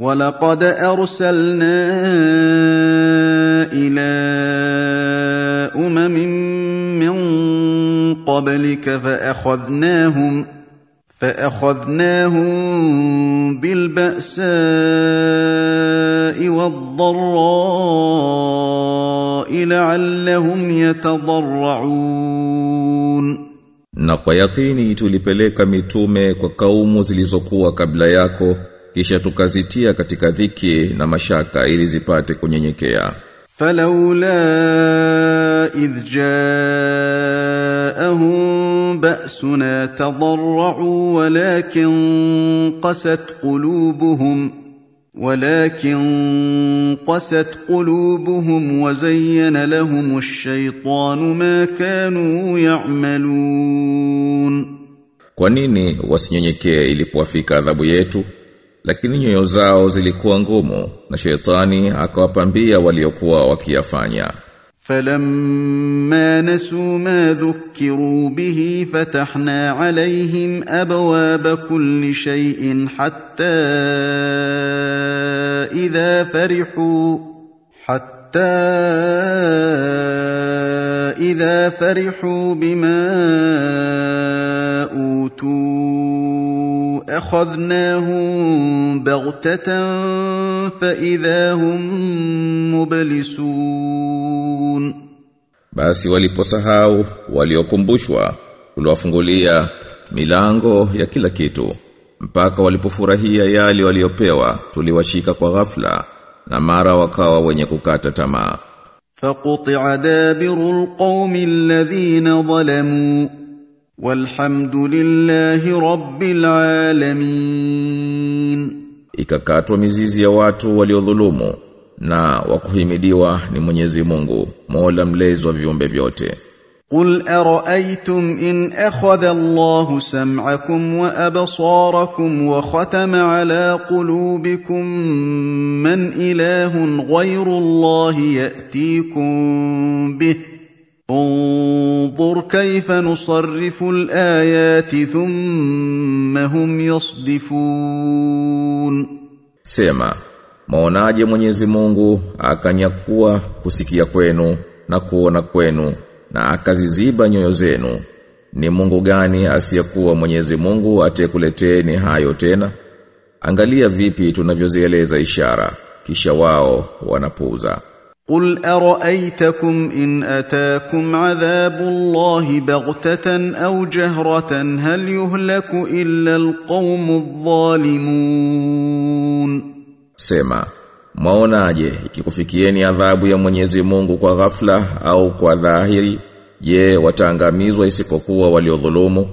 ولقد ارسلنا إلى امم من قبلك فاخذناهم فاخذناهم بالباساء والضراء لعلهم يتضرعون Na kwa yakini tulipeleka mitume kwa kaumu zilizokuwa kabla yako kisha tukazitia katika dhiki na mashaka ili zipate kunyenyekea. فلولا إذ جاءهم بأسنا تضرعوا ولكن قست قلوبهم ولكن قست قلوبهم وزين لهم الشيطان ما كانوا يعملون Kwa nini wasinyenyekee ilipowafika adhabu yetu? Lakini nyoyo zao zilikuwa ngumu na shetani akawapambia waliokuwa wakiyafanya. فلما نسوا ما ذكروا به فتحنا عليهم ابواب كل شيء حتى اذا فرحوا حتى اذا فرحوا بما اوتوا اخذناهم بغته فاذا هم مبلسون Basi waliposahau waliokumbushwa uliwafungulia milango ya kila kitu mpaka walipofurahia yale waliopewa tuliwashika kwa ghafla na mara wakawa wenye kukata tamaa فقطع دابر القوم الذين ظلموا والحمد لله رب العالمين ikakatwa mizizi ya watu waliodhulumu na wakuhimidiwa ni Mwenyezi Mungu Mola mlezi wa viumbe vyote قل ارايتم ان اخذ الله سمعكم وابصاركم وختم على قلوبكم من اله غير الله ياتيكم به انظر كيف نصرف الايات ثم هم يصدفون Sema, maonaje Mwenyezi Mungu akanyakua kusikia kwenu na kuona kwenu na akaziziba nyoyo zenu. Ni Mungu gani asiyekuwa Mwenyezi Mungu atekuleteni hayo tena? Angalia vipi tunavyozieleza ishara kisha wao wanapuuza. قل ارايتكم ان اتاكم عذاب الله بغته او جهره هل يهلك الا القوم الظالمون Sema, Mwaonaje ikikufikieni adhabu ya Mwenyezi Mungu kwa ghafla au kwa dhahiri? Je wataangamizwa isipokuwa waliodhulumu?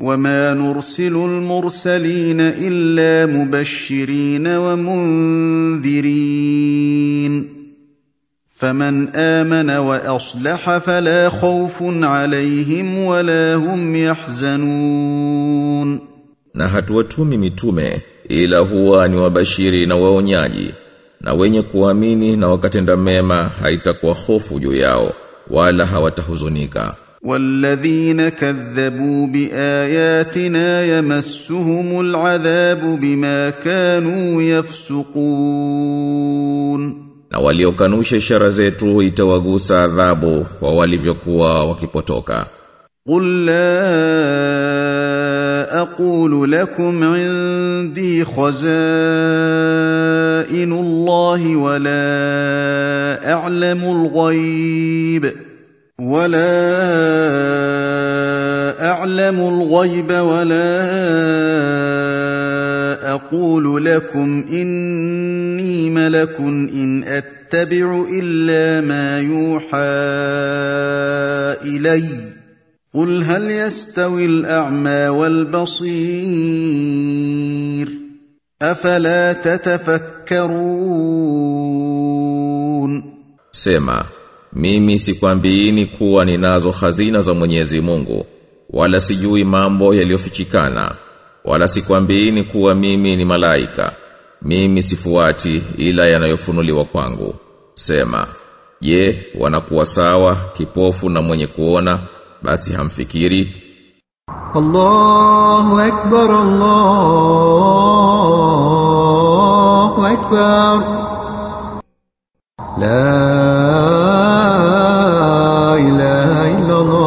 Wama nursilu almursalin illa mubashirin wa mundhirin faman amana wa aslaha fala khawfun alayhim wala hum yahzanun. Na hatuwatumi mitume ila huwa ni wabashiri na waonyaji na wenye kuamini na wakatenda mema haitakuwa hofu juu yao wala hawatahuzunika. والذين كذبوا باياتنا يمسهم العذاب بما كانوا يفسقون Na waliokanusha ishara zetu itawagusa adhabu kwa walivyokuwa wakipotoka. قل لا اقول لكم عندي خزائن الله ولا أعلم الغيب ولا أعلم الغيب ولا أقول لكم إني ملك إن أتبع إلا ما يوحى إلي قل هل يستوي الأعمى والبصير afala tatafakkarun. Sema mimi sikwambiini kuwa ninazo hazina za Mwenyezi Mungu wala sijui mambo yaliyofichikana wala sikwambiini kuwa mimi ni malaika. Mimi sifuati ila yanayofunuliwa kwangu. Sema je wanakuwa sawa kipofu na mwenye kuona basi hamfikiri? Allahu Ekber, Allahu Ekber. La ilahe illallah.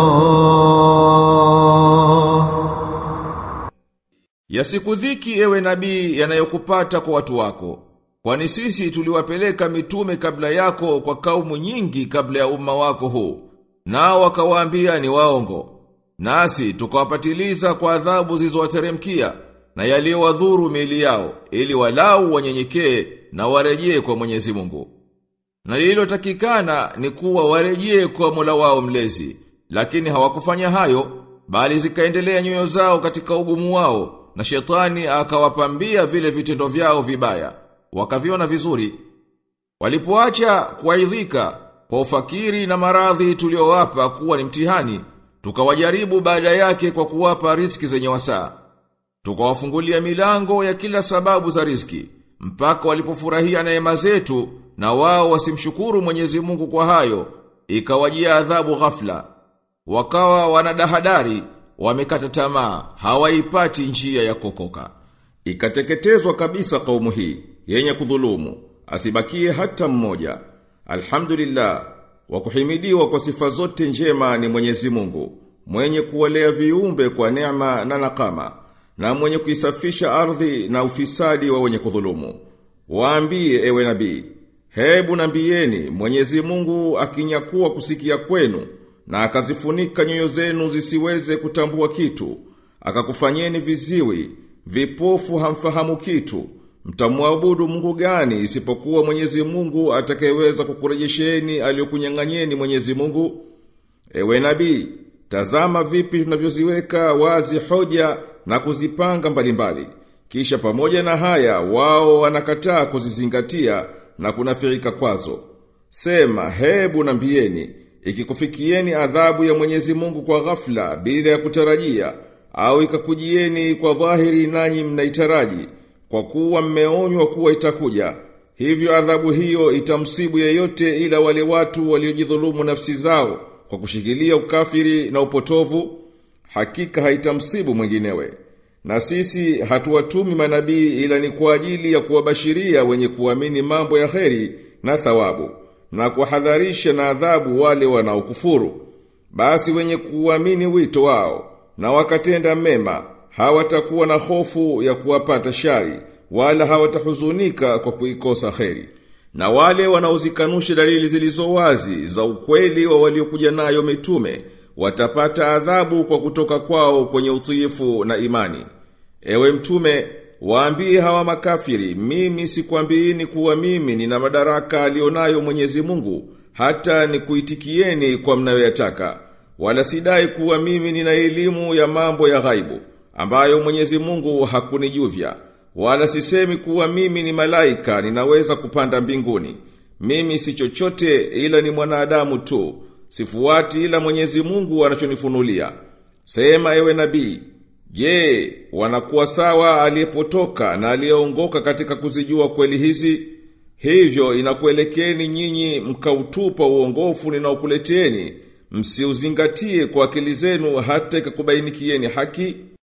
Yasikudhiki ewe nabii yanayokupata kwa watu wako. Kwani sisi tuliwapeleka mitume kabla yako kwa kaumu nyingi kabla ya umma wako huu. Nao wakawaambia ni waongo. Nasi tukawapatiliza kwa adhabu zilizowateremkia na yaliyowadhuru miili yao ili walau wanyenyekee na warejee kwa Mwenyezi Mungu. Na lililotakikana ni kuwa warejee kwa Mola wao mlezi, lakini hawakufanya hayo, bali zikaendelea nyoyo zao katika ugumu wao, na shetani akawapambia vile vitendo vyao vibaya, wakaviona vizuri. Walipoacha kuaidhika kwa ufakiri na maradhi tuliowapa kuwa ni mtihani, tukawajaribu baada yake kwa kuwapa riziki zenye wasaa. Tukawafungulia milango ya kila sababu za riziki, mpaka walipofurahia neema zetu na wao wasimshukuru Mwenyezi Mungu kwa hayo, ikawajia adhabu ghafla. Wakawa wanadahadari, wamekata tamaa, hawaipati njia ya kokoka. Ikateketezwa kabisa kaumu hii, yenye kudhulumu, asibakie hata mmoja. Alhamdulillah, wa kuhimidiwa kwa sifa zote njema ni Mwenyezi Mungu, mwenye kuwalea viumbe kwa neema na nakama, na mwenye kuisafisha ardhi na ufisadi wa wenye kudhulumu. Waambie ewe nabii, hebu nambieni Mwenyezi Mungu akinyakuwa kusikia kwenu na akazifunika nyoyo zenu zisiweze kutambua kitu, akakufanyeni viziwi, vipofu hamfahamu kitu. Mtamwabudu Mungu gani isipokuwa Mwenyezi Mungu atakayeweza kukurejesheni aliyokunyang'anyeni Mwenyezi Mungu? Ewe nabii, tazama vipi tunavyoziweka wazi hoja na kuzipanga mbalimbali. Kisha pamoja na haya wao wanakataa kuzizingatia na kunafirika kwazo. Sema hebu nambieni, ikikufikieni adhabu ya Mwenyezi Mungu kwa ghafla bila ya kutarajia au ikakujieni kwa dhahiri nanyi mnaitaraji kwa kuwa mmeonywa kuwa itakuja. Hivyo adhabu hiyo itamsibu yeyote ila wale watu waliojidhulumu nafsi zao kwa kushikilia ukafiri na upotovu, hakika haitamsibu mwinginewe. Na sisi hatuwatumi manabii ila ni kwa ajili ya kuwabashiria wenye kuamini mambo ya heri na thawabu na kuwahadharisha na adhabu wale wanaokufuru. Basi wenye kuamini wito wao na wakatenda mema hawatakuwa na hofu ya kuwapata shari wala hawatahuzunika kwa kuikosa kheri. Na wale wanaozikanusha dalili zilizo wazi za ukweli wa waliokuja nayo mitume watapata adhabu kwa kutoka kwao kwenye utiifu na imani. Ewe mtume, waambie hawa makafiri, mimi sikwambiini kuwa mimi nina madaraka alionayo Mwenyezi Mungu, hata nikuitikieni kwa mnayoyataka. Wala sidai kuwa mimi nina elimu ya mambo ya ghaibu, ambayo Mwenyezi Mungu hakunijuvya. Wala sisemi kuwa mimi ni malaika ninaweza kupanda mbinguni. Mimi si chochote ila ni mwanadamu tu. Sifuati ila Mwenyezi Mungu anachonifunulia. Sema ewe nabii, je, wanakuwa sawa aliyepotoka na aliyeongoka katika kuzijua kweli hizi? Hivyo inakuelekeni nyinyi mkautupa uongofu ninaokuleteni, msiuzingatie kwa akili zenu hata ikakubainikieni haki.